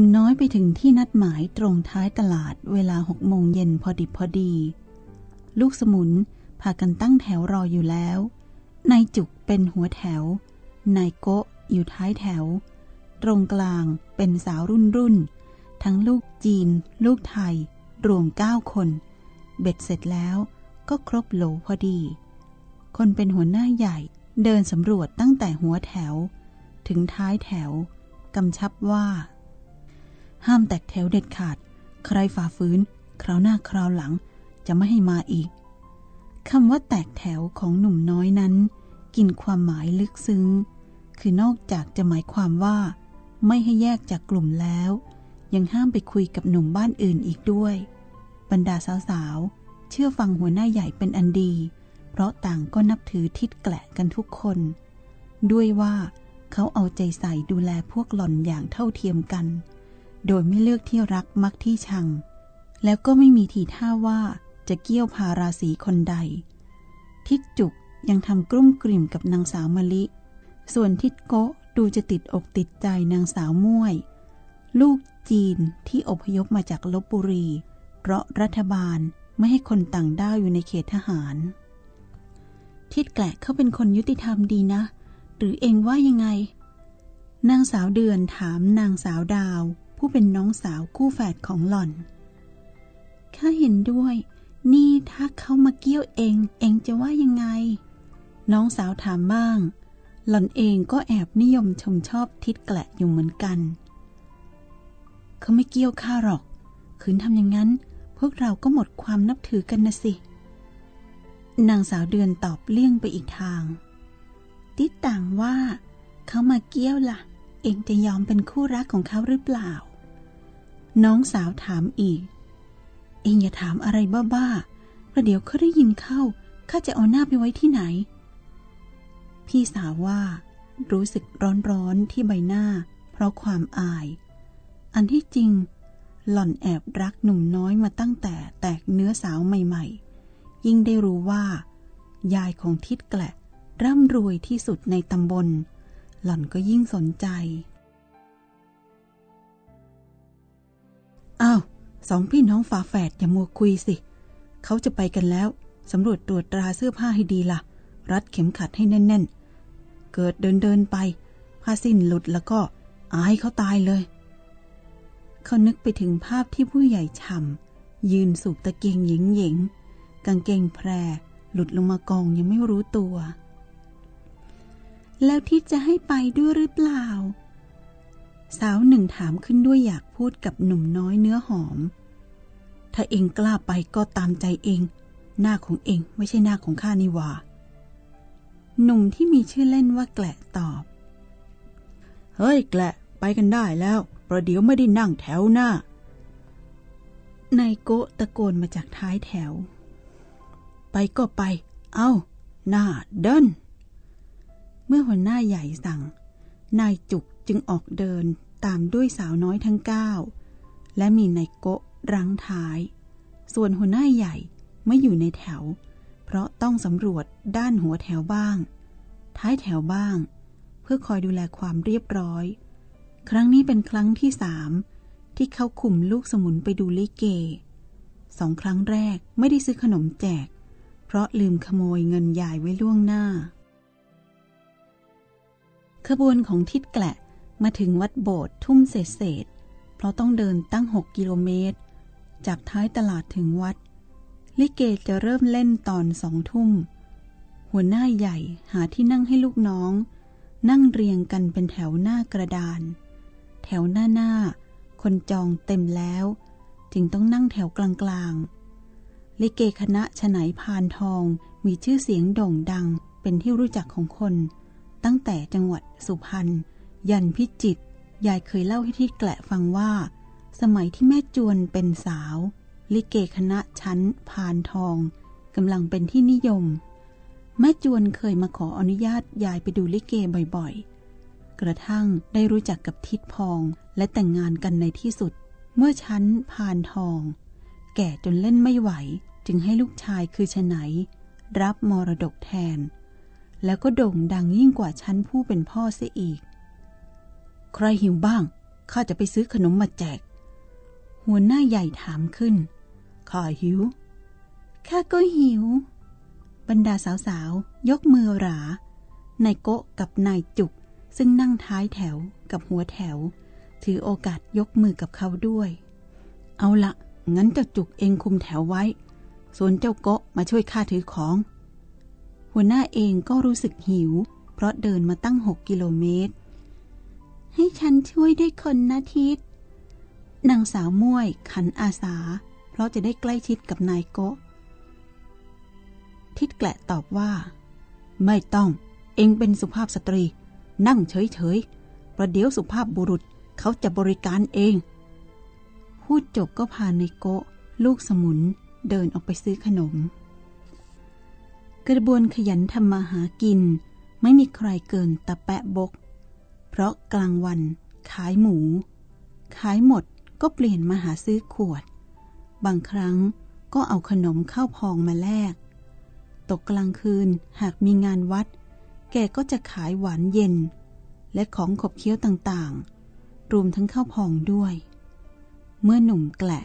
นุ่มน้อยไปถึงที่นัดหมายตรงท้ายตลาดเวลาหกโมงเย็นพอดิบพอดี ลูกสมุนพากันตั้งแถวรออยู่แล้ว นายจุกเป็นหัวแถว นายโกะอยู่ท้ายแถว ตรงกลางเป็นสาวรุ่นรุ่น ทั้งลูกจีน ลูกไทย รวมเก้าคน เบ็ดเสร็จแล้วก็ครบโหลพอดี คนเป็นหัวหน้าใหญ่เดินสำรวจตั้งแต่หัวแถว ถึงท้ายแถว กำชับว่า ห้ามแตกแถวเด็ดขาด ใครฝ่าฝืน คราวหน้าคราวหลังจะไม่ให้มาอีกคำว่าแตกแถวของหนุ่มน้อยนั้น กินความหมายลึกซึ้ง คือนอกจากจะหมายความว่า ไม่ให้แยกจากกลุ่มแล้ว ยังห้ามไปคุยกับหนุ่มบ้านอื่นอีกด้วย บรรดาสาวๆ เชื่อฟังหัวหน้าใหญ่เป็นอันดี เพราะต่างก็นับถือทิดแกละกันทุกคน ด้วยว่าเขาเอาใจใส่ดูแลพวกหล่อนอย่างเท่าเทียมกัน โดยไม่เลือกที่รักมักที่ชัง แล้วก็ไม่มีทีท่าว่าจะเกี้ยวพาราศีคนใด ทิดจุกยังทำกลุ้มกลิ่มกับนางสาวมะลิ ส่วนทิดโกะดูจะติดอกติดใจนางสาวม่วย ลูกจีนที่อพยพมาจากลบบุรี เพราะรัฐบาลไม่ให้คนต่างด้าวอยู่ในเขตทหาร ทิดแกละเขาเป็นคนยุติธรรมดีนะ หรือเองว่ายังไง นางสาวเดือนถามนางสาวดาว ผู้เป็นน้องสาวคู่แฝดของหล่อน ข้าเห็นด้วย นี่ถ้าเขามาเกี้ยวเอง เองจะว่ายังไง น้องสาวถามบ้าง หล่อนเองก็แอบนิยมชมชอบทิดแกละอยู่เหมือนกัน เขาไม่เกี้ยวข้าหรอกคืนทำอย่างนั้น พวกเราก็หมดความนับถือกันนะสิ นางสาวเดือนตอบเลี่ยงไปอีกทาง ติดต่างว่า เขามาเกี้ยวละ่ะ เองจะยอมเป็นคู่รักของเขาหรือเปล่า น้องสาวถามอีก เองอย่าถามอะไรบ้าๆประเดี๋ยวเขาได้ยินเข้า ข้าจะเอาหน้าไปไว้ที่ไหน พี่สาวว่า รู้สึกร้อนๆที่ใบหน้า เพราะความอาย อันที่จริง หล่อนแอบรักหนุ่มน้อยมาตั้งแต่แตกเนื้อสาวใหม่ๆ ยิ่งได้รู้ว่า ยายของทิดแกละร่ำรวยที่สุดในตำบล หล่อนก็ยิ่งสนใจ อ้าวสองพี่น้องฝาแฝดอย่ามัวคุยสิ เขาจะไปกันแล้ว สำรวจตรวจตราเสื้อผ้าให้ดีละ่ะ รัดเข็มขัดให้แน่น ๆ เกิดเดินเดินไป ผ้าสิ้นหลุดแล้วก็อายเขาตายเลย เขานึกไปถึงภาพที่ผู้ใหญ่ฉ่ำยืนสูบตะเกียงหญิงหญิงกางเกงแพร หลุดลงมากองยังไม่รู้ตัว แล้วที่จะให้ไปด้วยหรือเปล่า สาวหนึ่งถามขึ้นด้วยอยากพูดกับหนุ่มน้อยเนื้อหอม ถ้าเองกล้าไปก็ตามใจเอง หน้าของเองไม่ใช่หน้าของข้านี่ว่าหนุ่มที่มีชื่อเล่นว่าแกละตอบ เฮ้ยแกละไปกันได้แล้ว ประเดี๋ยวไม่ได้นั่งแถวหน้า นายโกตะโกนมาจากท้ายแถว ไปก็ไป เอา้า หน้าเดิน เมื่อหัวหน้าใหญ่สั่ง นายจุก จึงออกเดินตามด้วยสาวน้อยทั้งเก้าและมีนายโกะรั้งท้าย ส่วนหัวหน้าใหญ่ไม่อยู่ในแถว เพราะต้องสำรวจด้านหัวแถวบ้าง ท้ายแถวบ้าง เพื่อคอยดูแลความเรียบร้อย ครั้งนี้เป็นครั้งที่สามที่เขาคุมลูกสมุนไปดูลิเกสองครั้งแรกไม่ได้ซื้อขนมแจก เพราะลืมขโมยเงินยายไว้ล่วงหน้า ขบวนของทิดแกละ มาถึงวัดโบสถ์ทุ่มเศษเศษ เพราะต้องเดินตั้งหกกิโลเมตร จากท้ายตลาดถึงวัด ลิเกจะเริ่มเล่นตอนสองทุ่ม หัวหน้าใหญ่หาที่นั่งให้ลูกน้อง นั่งเรียงกันเป็นแถวหน้ากระดาน แถวหน้าหน้า คนจองเต็มแล้ว จึงต้องนั่งแถวกลางๆ ลิเกคณะฉไนพานทองมีชื่อเสียงโด่งดังเป็นที่รู้จักของคน ตั้งแต่จังหวัดสุพรรณ ยันพิจิตยายเคยเล่าให้ที่แกละฟังว่า สมัยที่แม่จวนเป็นสาว ลิเกคณะชั้นพานทองกำลังเป็นที่นิยม แม่จวนเคยมาขออนุญาตยายไปดูลิเกบ่อยๆ กระทั่งได้รู้จักกับทิดพองและแต่งงานกันในที่สุด เมื่อชั้นพานทอง แก่จนเล่นไม่ไหว จึงให้ลูกชายคือชไหน รับมรดกแทน แล้วก็โด่งดังยิ่งกว่าชั้นผู้เป็นพ่อเสียอีก ใครหิวบ้าง ข้าจะไปซื้อขนมมาแจก หัวหน้าใหญ่ถามขึ้น ข้าหิว ข้าก็หิว บรรดาสาวๆ ยกมือหรานายโกะกับนายจุก ซึ่งนั่งท้ายแถวกับหัวแถว ถือโอกาสยกมือกับเขาด้วย เอาละงั้นเจ้าจุกเองคุมแถวไว้ ส่วนเจ้าโกะมาช่วยข้าถือของ หัวหน้าเองก็รู้สึกหิว เพราะเดินมาตั้งหกกิโลเมตร ให้ฉันช่วยด้วยคนนะทิดนางสาวม่วยขันอาสา เพราะจะได้ใกล้ชิดกับนายโกะทิดแกละตอบว่า ไม่ต้อง เองเป็นสุภาพสตรี นั่งเฉยๆ ประเดี๋ยวสุภาพบุรุษเขาจะบริการเอง พูดจบก็พาในโกะ ลูกสมุนเดินออกไปซื้อขนม กระบวนขยันทำมาหากิน ไม่มีใครเกินตะแปะบก ราะกลางวันขายหมู ขายหมดก็เปลี่ยนมาหาซื้อขวด บางครั้งก็เอาขนมข้าวพองมาแลก ตกกลางคืนหากมีงานวัด แกก็จะขายหวานเย็น และของขบเคี้ยวต่างๆ รวมทั้งข้าวพองด้วย เมื่อหนุ่มแกละ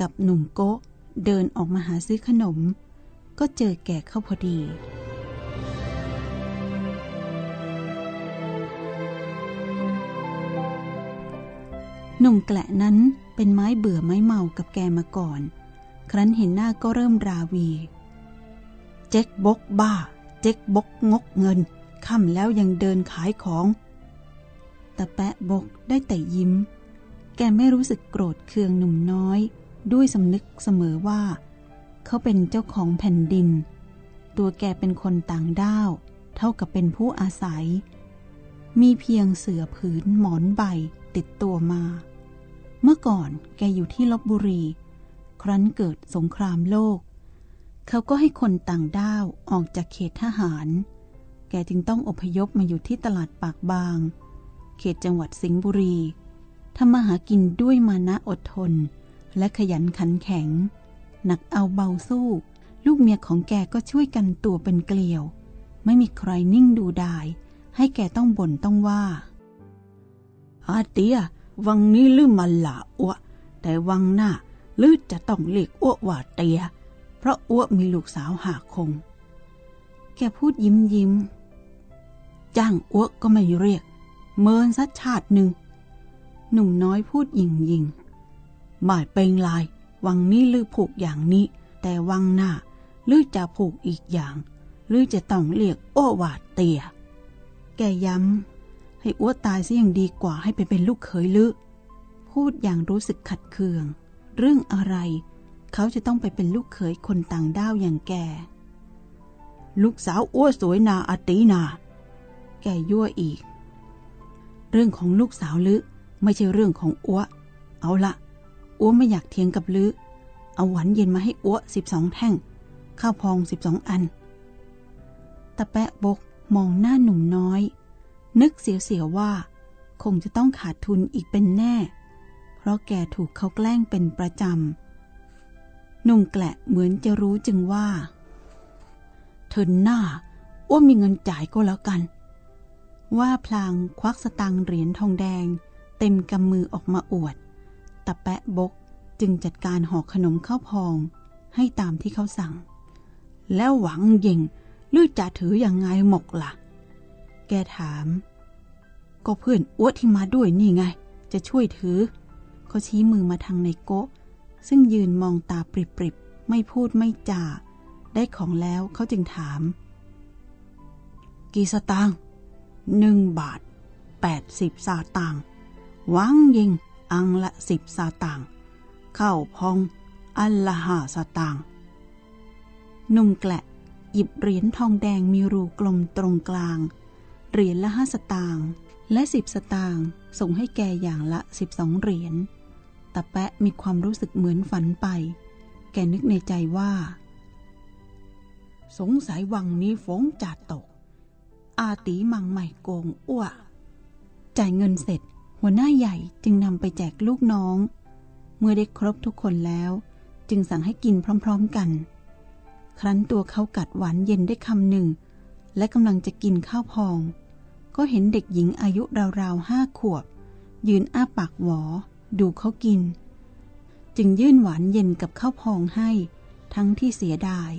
กับหนุ่มโกะเดินออกมาหาซื้อขนม ก็เจอแก่เข้าพอดี หนุ่มแกละนั้นเป็นไม้เบื่อไม้เมากับแกมาก่อน ครั้นเห็นหน้าก็เริ่มราวี เจ๊กบกบ้า เจ๊กบกงกเงินค่ำแล้วยังเดินขายของแต่แปะบกได้แต่ยิ้ม แกไม่รู้สึกโกรธเคืองหนุ่มน้อย ด้วยสำนึกเสมอว่า เขาเป็นเจ้าของแผ่นดิน ตัวแกเป็นคนต่างด้าว เท่ากับเป็นผู้อาศัย มีเพียงเสือผืนหมอนใบติดตัวมา เมื่อก่อนแกอยู่ที่ลบบุรี ครั้นเกิดสงครามโลก เขาก็ให้คนต่างด้าวออกจากเขตทหาร แกจึงต้องอพยพมาอยู่ที่ตลาดปากบาง เขตจังหวัดสิงห์บุรีทำมาหากินด้วยมานะอดทน และขยันขันแข็ง หนักเอาเบาสู้ ลูกเมียของแกก็ช่วยกันตัวเป็นเกลียว ไม่มีใครนิ่งดูดาย ให้แกต้องบ่นต้องว่าอาเตีย วังนี้ลืมมาละอ้วแต่วังหน้าลือจะต้องเรียกอ้วว่าเตีย เพราะอ้วมีลูกสาวหาคง แกพูดยิ้มยิ้ม จ้างอ้วก็ไม่เรียก เมินสัชาติหนึ่ง หนุ่มน้อยพูดยิงยิงหมายเป็นลาย วังนี้ลือผูกอย่างนี้ แต่วังหน้าลือจะผูกอีกอย่าง ลือจะต้องเรียกอ้วว่าเตีย แกย้ำ ให้อ้วตายซะยังดีกว่าให้ไปเป็นลูกเขยลึพูดอย่างรู้สึกขัดเคือง เรื่องอะไร เขาจะต้องไปเป็นลูกเขยคนต่างด้าวอย่างแกลูกสาวอ้วสวยนาอตีนา แกยั่วอีก เรื่องของลูกสาวลึไม่ใช่เรื่องของอ้วเอาละอ้วไม่อยากเทียงกับลึเอาหวานเย็นมาให้อ้วสิบสองแท่ง ข้าวพองสิบสองอันตะแปะบกมองหน้าหนุ่มน้อย นึกเสียวๆว่า คงจะต้องขาดทุนอีกเป็นแน่ เพราะแกถูกเขาแกล้งเป็นประจำหนุ่มแกละเหมือนจะรู้จึงว่าเถินหน้าว่ามีเงินจ่ายก็แล้วกัน ว่าพลางควักสตังเหรียญทองแดง เต็มกำมือออกมาอวดตะแปะบกจึงจัดการห่อขนมข้าวพอง ให้ตามที่เขาสั่ง แล้วหวังยิงลือจะถืออยังไงหมกละ่ะ แกถาม ก็เพื่อนอ้วที่มาด้วยนี่ไง จะช่วยถือ เขาชี้มือมาทางในโกะซึ่งยืนมองตาปริบๆ ไม่พูดไม่จา ได้ของแล้วเขาจึงถาม กี่สตางค์หนึ่งบาทแปดสิบสาตางค์วังยิง อังละสิบสาตางค์เข้าพอง อันละห้าสตางค์นุ่มแกละหยิบเหรียญทองแดงมีรูกลมตรงกลาง เหรียญละห้าสตางค์และสิบสตางค์ส่งให้แกอย่างละสิบสองเหรียญตะแปะมีความรู้สึกเหมือนฝันไป แกนึกในใจว่า สงสัยวังนี้ฝงจะตก อาตีมังใหม่โกงอ้วจ่ายเงินเสร็จ หัวหน้าใหญ่จึงนำไปแจกลูกน้อง เมื่อได้ครบทุกคนแล้ว จึงสั่งให้กินพร้อมๆกัน ครั้นตัวเขากัดหวานเย็นได้คำหนึ่ง และกำลังจะกินข้าวพอง ก็เห็นเด็กหญิงอายุราวๆห้าขวบ ยืนอ้าปากหวอ ดูเขากิน จึงยื่นหวานเย็นกับข้าวพองให้ ทั้งที่เสียดาย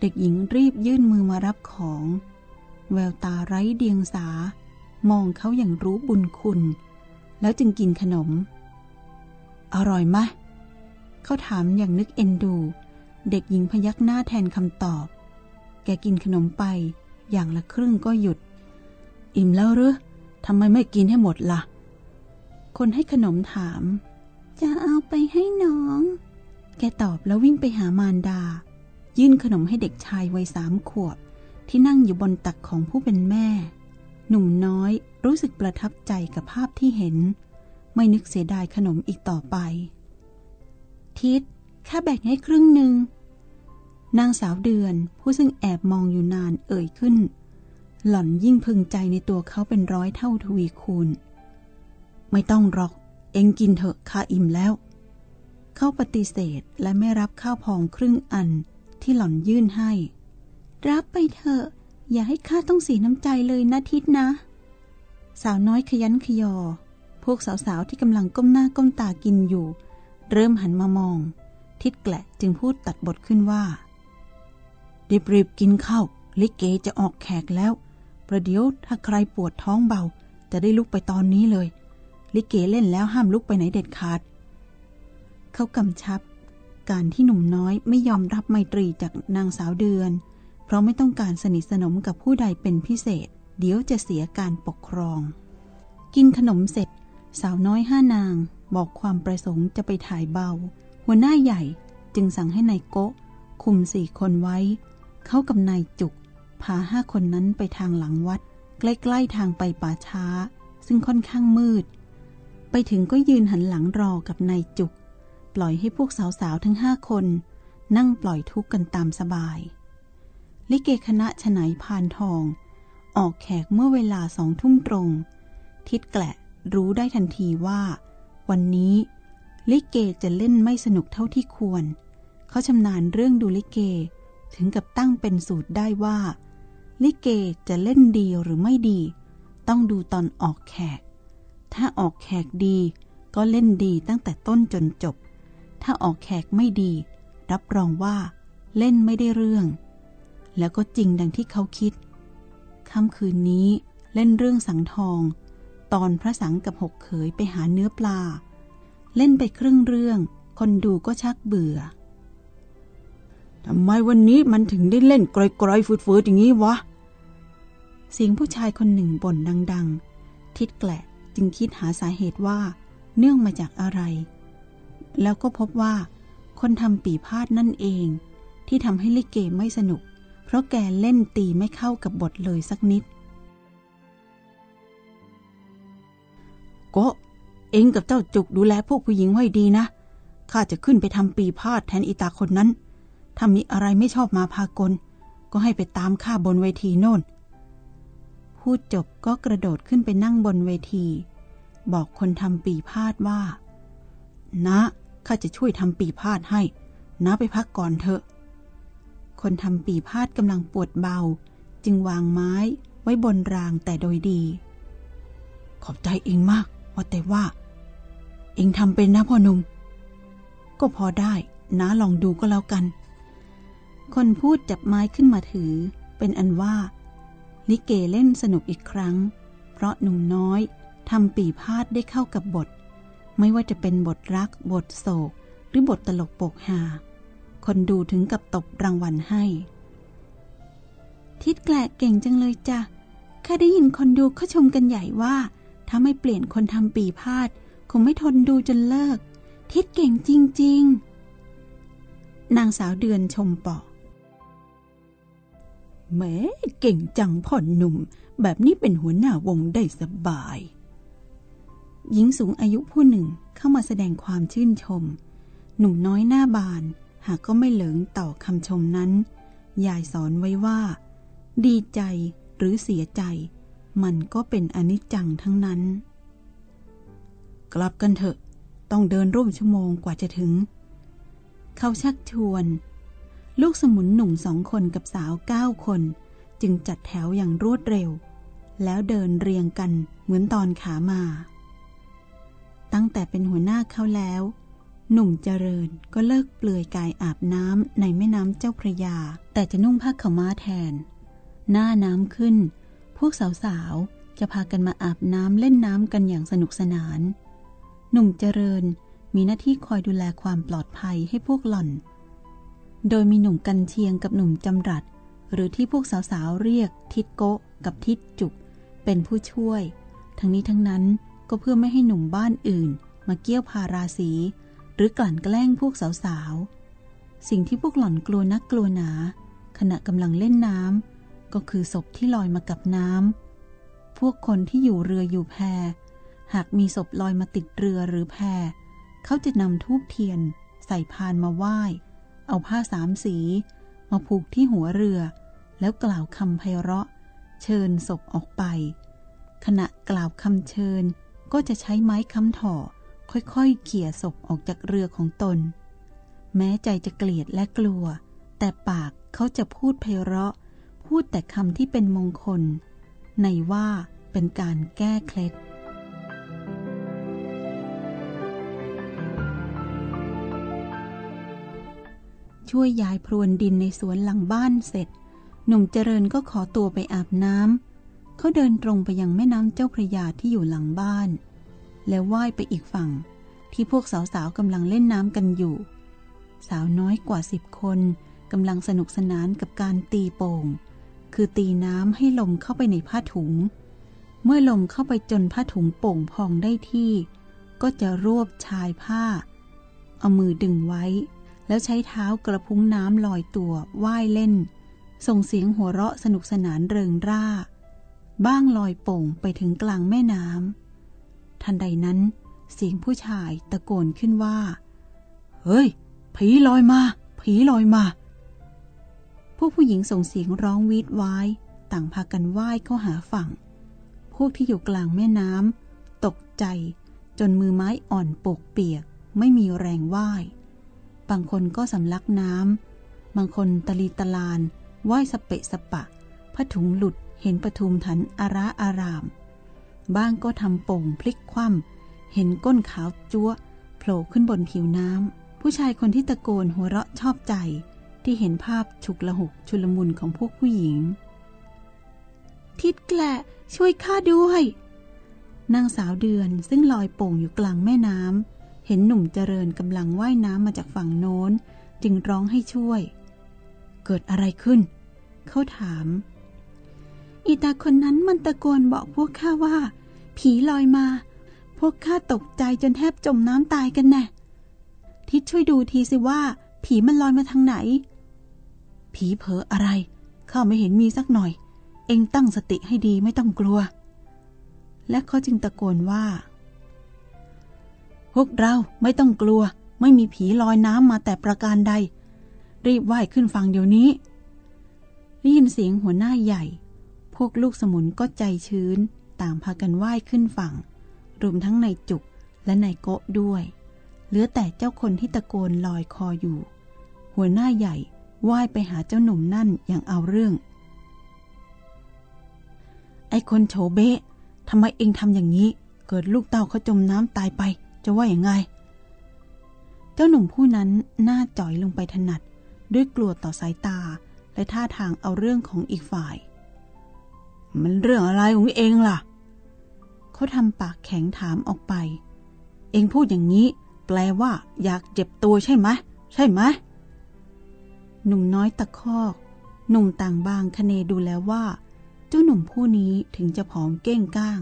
เด็กหญิงรีบยื่นมือมารับของ แววตาไร้เดียงสา มองเขาอย่างรู้บุญคุณ แล้วจึงกินขนม อร่อยไหมเขาถามอย่างนึกเอ็นดู เด็กหญิงพยักหน้าแทนคำตอบ แกกินขนมไปอย่างละครึ่งก็หยุด อิ่มแล้วหรือทำไมไม่กินให้หมดละ่ะ คนให้ขนมถาม จะเอาไปให้น้อง แกตอบแล้ววิ่งไปหามารดา ยื่นขนมให้เด็กชายวัยสามขวบ ที่นั่งอยู่บนตักของผู้เป็นแม่ หนุ่มน้อยรู้สึกประทับใจกับภาพที่เห็น ไม่นึกเสียดายขนมอีกต่อไป ทิศข้าแบ่งให้ครึ่งหนึ่งนางสาวเดือนผู้ซึ่งแอบมองอยู่นานเอ่ยขึ้น หล่อนยิ่งพึงใจในตัวเขาเป็นร้อยเท่าทวีคูณ ไม่ต้องหรอก เองกินเถอะข้าอิ่มแล้ว เขาปฏิเสธและไม่รับข้าวพองครึ่งอันที่หล่อนยื่นให้ รับไปเถอะ อย่าให้ข้าต้องเสียน้ำใจเลยนะทิศนะ สาวน้อยขยันขยอ พวกสาวๆที่กำลังก้มหน้าก้มตากินอยู่ เริ่มหันมามอง ทิดแกละจึงพูดตัดบทขึ้นว่ารีบๆกินข้าวลิเกจะออกแขกแล้ว ประเดี๋ยวถ้าใครปวดท้องเบา จะได้ลุกไปตอนนี้เลย ลิเกเล่นแล้วห้ามลุกไปไหนเด็ดขาด เขากำชับ การที่หนุ่มน้อยไม่ยอมรับไมตรีจากนางสาวเดือน เพราะไม่ต้องการสนิทสนมกับผู้ใดเป็นพิเศษ เดี๋ยวจะเสียการปกครอง กินขนมเสร็จ สาวน้อยห้านางบอกความประสงค์จะไปถ่ายเบา หัวหน้าใหญ่จึงสั่งให้นายโกะคุมสี่คนไว้ เขากับนายจุก พาห้าคนนั้นไปทางหลังวัด ใกล้ๆทางไปป่าช้า ซึ่งค่อนข้างมืด ไปถึงก็ยืนหันหลังรอกับนายจุก ปล่อยให้พวกสาวๆทั้งห้าคน นั่งปล่อยทุกข์กันตามสบาย ลิเกคณะฉไนพานทอง ออกแขกเมื่อเวลาสองทุ่มตรง ทิดแกละรู้ได้ทันทีว่า วันนี้ ลิเกจะเล่นไม่สนุกเท่าที่ควร เขาชำนาญเรื่องดูลิเกถึงกับตั้งเป็นสูตรได้ว่า ลิเกจะเล่นดีหรือไม่ดี ต้องดูตอนออกแขก ถ้าออกแขกดีก็เล่นดีตั้งแต่ต้นจนจบ ถ้าออกแขกไม่ดี รับรองว่า เล่นไม่ได้เรื่อง แล้วก็จริงดังที่เขาคิดค่ำคืนนี้เล่นเรื่องสังทอง ตอนพระสังกับหกเขยไปหาเนื้อปลา เล่นไปครึ่งเรื่อง คนดูก็ชักเบื่อ ทำไมวันนี้มันถึงได้เล่นกรอยๆฟืดๆอย่างนี้วะ เสียงผู้ชายคนหนึ่งบ่นดัง ๆ ทิดแกละจึงคิดหาสาเหตุว่า เนื่องมาจากอะไร แล้วก็พบว่า คนทำปีพาดนั่นเอง ที่ทำให้ลิเกไม่สนุก เพราะแกเล่นตีไม่เข้ากับบทเลยสักนิดก็เองกับเจ้าจุกดูแลพวกผู้หญิงไว้ดีนะ ข้าจะขึ้นไปทำปีพาดแทนอีตาคนนั้น ถ้ามีอะไรไม่ชอบมาพากล ก็ให้ไปตามข้าบนเวทีโน่น พูดจบก็กระโดดขึ้นไปนั่งบนเวที บอกคนทำปีพาดว่า นะข้าจะช่วยทำปีพาดให้ นะไปพักก่อนเถอะ คนทำปีพาดกำลังปวดเบา จึงวางไม้ไว้บนรางแต่โดยดี ขอบใจเองมากว่าแต่ว่า เองทำเป็นนะพ่อหนุ่มก็พอได้นะลองดูก็แล้วกัน คนพูดจับไม้ขึ้นมาถือ เป็นอันว่า ลิเกเล่นสนุกอีกครั้ง เพราะหนุ่มน้อยทำปีพาดได้เข้ากับบท ไม่ว่าจะเป็นบทรัก บทโศก หรือบทตลกโปกฮาคนดูถึงกับตบรางวัลให้ ทิดแกละเก่งจังเลยจ้ะข้าได้ยินคนดูเขาชมกันใหญ่ว่า ถ้าไม่เปลี่ยนคนทำปีพาดคงไม่ทนดูจนเลิก ทิดเก่งจริง ๆ นางสาวเดือนชมปอก แม้เก่งจังพ่อนหนุ่ม แบบนี้เป็นหัวหน้าวงได้สบาย หญิงสูงอายุผู้หนึ่งเข้ามาแสดงความชื่นชม หนุ่มน้อยหน้าบาน หากก็ไม่เหลิงต่อคำชมนั้น ยายสอนไว้ว่า ดีใจหรือเสียใจ มันก็เป็นอนิจจังทั้งนั้น กลับกันเถอะ ต้องเดินร่วมชั่วโมงกว่าจะถึง เขาชักชวน ลูกสมุนหนุ่มสองคนกับสาวเก้าคน จึงจัดแถวอย่างรวดเร็ว แล้วเดินเรียงกันเหมือนตอนขามา ตั้งแต่เป็นหัวหน้าเขาแล้ว หนุ่มเจริญก็เลิกเปลือยกายอาบน้ำในแม่น้ำเจ้าพระยา แต่จะนุ่งผ้าขาวม้าแทน หน้าน้ำขึ้น พวกสาวๆ จะพากันมาอาบน้ำเล่นน้ำกันอย่างสนุกสนาน หนุ่มเจริญมีหน้าที่คอยดูแลความปลอดภัยให้พวกหล่อน โดยมีหนุ่มกันเชียงกับหนุ่มจำรัด หรือที่พวกสาวๆเรียกทิดโกะกับทิดจุก เป็นผู้ช่วย ทั้งนี้ทั้งนั้นก็เพื่อไม่ให้หนุ่มบ้านอื่น มาเกี้ยวพาราสี หรือกลั่นแกล้งพวกสาวๆ สิ่งที่พวกหล่อนกลัวนักกลัวหนา ขณะกำลังเล่นน้ำก็คือศพที่ลอยมากับน้ำพวกคนที่อยู่เรืออยู่แพ หากมีศพลอยมาติดเรือหรือแพ เขาจะนำทูบเทียน ใส่พานมาไหว้ เอาผ้าสามสี มาผูกที่หัวเรือ แล้วกล่าวคำไพเราะ เชิญศพออกไป ขณะกล่าวคำเชิญก็จะใช้ไม้ค้ำถ่อ ค่อยๆเขี่ยศพออกจากเรือของตน แม้ใจจะเกลียดและกลัว แต่ปากเขาจะพูดไพเราะ พูดแต่คำที่เป็นมงคล ในว่าเป็นการแก้เคล็ด ช่วยย้ายพรวนดินในสวนหลังบ้านเสร็จ หนุ่มเจริญก็ขอตัวไปอาบน้ำเขาเดินตรงไปยังแม่น้ำเจ้าพระยาที่อยู่หลังบ้าน แล้วว่ายไปอีกฝั่งที่พวกสาวๆกำลังเล่นน้ำกันอยู่ สาวน้อยกว่าสิบคนกำลังสนุกสนานกับการตีโป่ง คือตีน้ำให้ลมเข้าไปในผ้าถุง เมื่อลมเข้าไปจนผ้าถุงโป่งพองได้ที่ ก็จะรวบชายผ้า เอามือดึงไว้ แล้วใช้เท้ากระพุ้งน้ำลอยตัวว่ายเล่น ส่งเสียงหัวเราะสนุกสนานเริงร่า บ้างลอยโป่งไปถึงกลางแม่น้ำทันใดนั้น เสียงผู้ชายตะโกนขึ้นว่า เฮ้ย ผีลอยมา ผีลอยมาพวกผู้หญิงส่งเสียงร้องวีดวาย ต่างพากันว่ายเข้าหาฝั่ง พวกที่อยู่กลางแม่น้ำตกใจ จนมือไม้อ่อนปกเปียก ไม่มีแรงว่าย บางคนก็สำลักน้ำ บางคนตะลีตะลานว่ายสเปะสปะผ้าถุงหลุดเห็นปทุมทันอาระอาราม บ้างก็ทำโป่งพลิกคว่ำเห็นก้นขาวจั๊วโผล่ขึ้นบนผิวน้ำ ผู้ชายคนที่ตะโกนหัวเราะชอบใจ ที่เห็นภาพฉุกละหุกชุลมุนของพวกผู้หญิง ทิดแกละช่วยข้าด้วย นางสาวเดือนซึ่งลอยโป่งอยู่กลางแม่น้ำ เห็นหนุ่มเจริญกำลังว่ายน้ำมาจากฝั่งโน้น จึงร้องให้ช่วย เกิดอะไรขึ้น เขาถาม อีตาคนนั้นมันตะโกนบอกพวกข้าว่า ผีลอยมา พวกข้าตกใจจนแทบจมน้ำตายกันแน่ทิศช่วยดูทีสิว่า ผีมันลอยมาทางไหน ผีเผออะไรข้าไม่เห็นมีสักหน่อย เองตั้งสติให้ดีไม่ต้องกลัว และเขาจึงตะโกนว่า วกเราไม่ต้องกลัว ไม่มีผีลอยน้ำมาแต่ประการใด รีบว่ายขึ้นฝั่งเดี๋ยวนี้ได้ยินเสียงหัวหน้าใหญ่ พวกลูกสมุนก็ใจชื้น ต่างพากันว่ายขึ้นฝั่ง รวมทั้งนายจุกและนายโกะด้วย เหลือแต่เจ้าคนที่ตะโกนลอยคออยู่ หัวหน้าใหญ่ว่ายไปหาเจ้าหนุ่มนั่นอย่างเอาเรื่อง ไอ้คนโฉเบะทำไมเองทำอย่างนี้ เกิดลูกเต้าเขาจมน้ำตายไป จะว่าอย่างไง เจ้าหนุ่มผู้นั้นหน้าจ่อยลงไปถนัด ด้วยกลัวต่อสายตาและท่าทางเอาเรื่องของอีกฝ่าย มันเรื่องอะไรของเองล่ะ เขาทำปากแข็งถามออกไป เองพูดอย่างนี้ แปลว่า อยากเจ็บตัวใช่ไหมใช่ไหมหนุ่มน้อยตะคอก หนุ่มต่างบางคเนดูแล้วว่า เจ้าหนุ่มผู้นี้ถึงจะผอมเก้งก้าง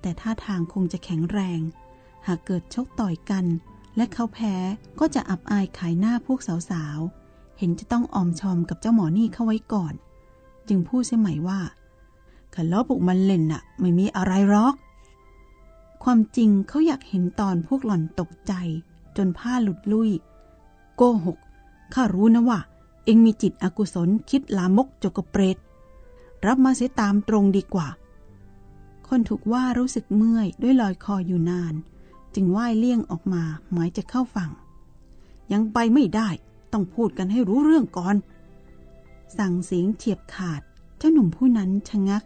แต่ท่าทางคงจะแข็งแรง หากเกิดชกต่อยกัน และเขาแพ้ก็จะอับอายขายหน้าพวกสาวๆ เห็นจะต้องออมชอมกับเจ้าหมอนี่เข้าไว้ก่อน จึงพูดใช่ไหมว่าขันล้อปุกมันเล่นน่ะ ไม่มีอะไรหรอก ความจริงเขาอยากเห็นตอนพวกหล่อนตกใจ จนผ้าหลุดลุย โกหกข้ารู้นะว่า เองมีจิตอกุศลคิดลามกจกเปรตรับมาเสียตามตรงดีกว่า คนถูกว่ารู้สึกเมื่อยด้วยลอยคออยู่นาน จึงว่ายเลี่ยงออกมาหมายจะเข้าฝั่ง ยังไปไม่ได้ต้องพูดกันให้รู้เรื่องก่อน สั่งเสียงเฉียบขาด เจ้าหนุ่มผู้นั้นชะงัก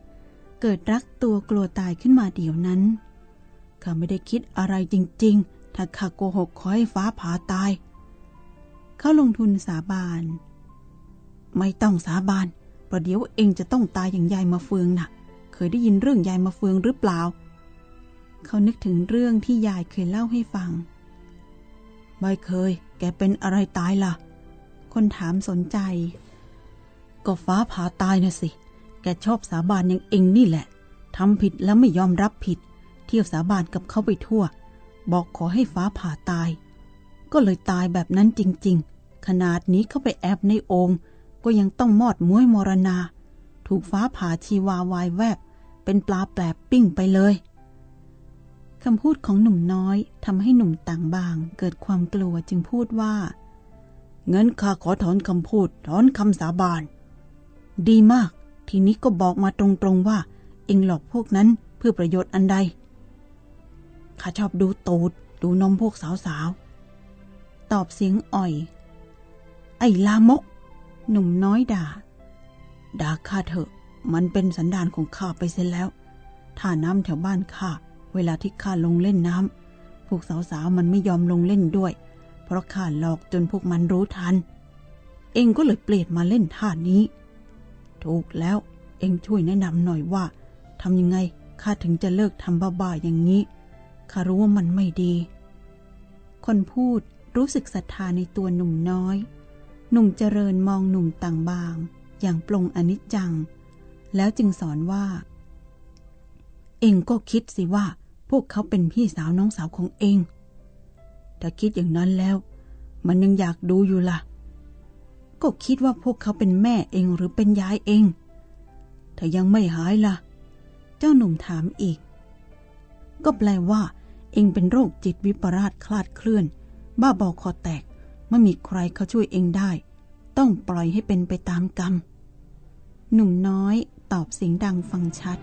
เกิดรักตัวกลัวตายขึ้นมาเดี๋ยวนั้นข้าไม่ได้คิดอะไรจริง ๆ ถ้าข้าโกหกขอให้ฟ้าผ่าตาย เขาลงทุนสาบาน ไม่ต้องสาบานประเดี๋ยวเองจะต้องตายอย่างยายมาเฟืองนะ่ะ เคยได้ยินเรื่องยายมาเฟืองหรือเปล่า เขานึกถึงเรื่องที่ยายเคยเล่าให้ฟัง ไม่เคย แกเป็นอะไรตายล่ะ คนถามสนใจ ก็ฟ้าผ่าตายนะสิ แกชอบสาบานอย่างเองนี่แหละ ทำผิดแล้วไม่ยอมรับผิด เที่ยวสาบานกับเขาไปทั่ว บอกขอให้ฟ้าผ่าตาย ก็เลยตายแบบนั้นจริง ๆ ขนาดนี้เข้าไปแอบในองค์ ก็ยังต้องมอดม้วยมรณา ถูกฟ้าผ่าชีวาวายแวบ เป็นปลาแปลบปิ้งไปเลย คำพูดของหนุ่มน้อยทำให้หนุ่มต่างบางเกิดความกลัวจึงพูดว่าเงั้นข้าขอถอนคำพูดถอนคำสาบาน ดีมาก ทีนี้ก็บอกมาตรงๆว่า เอ็งหลอกพวกนั้นเพื่อประโยชน์อันใด ข้าชอบดูตูด ดูนมพวกสาวๆ ตอบเสียงอ่อย ไอ้ลามก หนุ่มน้อยด่า ด่าข้าเถอะ มันเป็นสันดานของข้าไปเสียแล้ว ถ้าน้ำแถวบ้านข้า เวลาที่ข้าลงเล่นน้ำพวกสาวๆมันไม่ยอมลงเล่นด้วย เพราะข้าหลอกจนพวกมันรู้ทัน เองก็เลยเปลี่ยนมาเล่นท่านี้ ถูกแล้วเองช่วยแนะนำหน่อยว่าทำยังไงข้าถึงจะเลิกทำบ้าๆอย่างนี้ข้ารู้ว่ามันไม่ดี คนพูดรู้สึกศรัทธาในตัวหนุ่มน้อย หนุ่มเจริญมองหนุ่มต่างบาง อย่างปลงอนิจจัง แล้วจึงสอนว่า เองก็คิดสิว่า พวกเขาเป็นพี่สาวน้องสาวของเอง ถ้าคิดอย่างนั้นแล้ว มันยังอยากดูอยู่ละ่ะ ก็คิดว่าพวกเขาเป็นแม่เองหรือเป็นยายเอง ถ้ายังไม่หายละ่ะ เจ้าหนุ่มถามอีก ก็แปลว่า เองเป็นโรคจิตวิปราชคลาดเคลื่อน บ้าบอคอแตก ไม่มีใครเขาช่วยเองได้ ต้องปล่อยให้เป็นไปตามกรรม หนุ่มน้อยตอบเสียงดังฟังชัด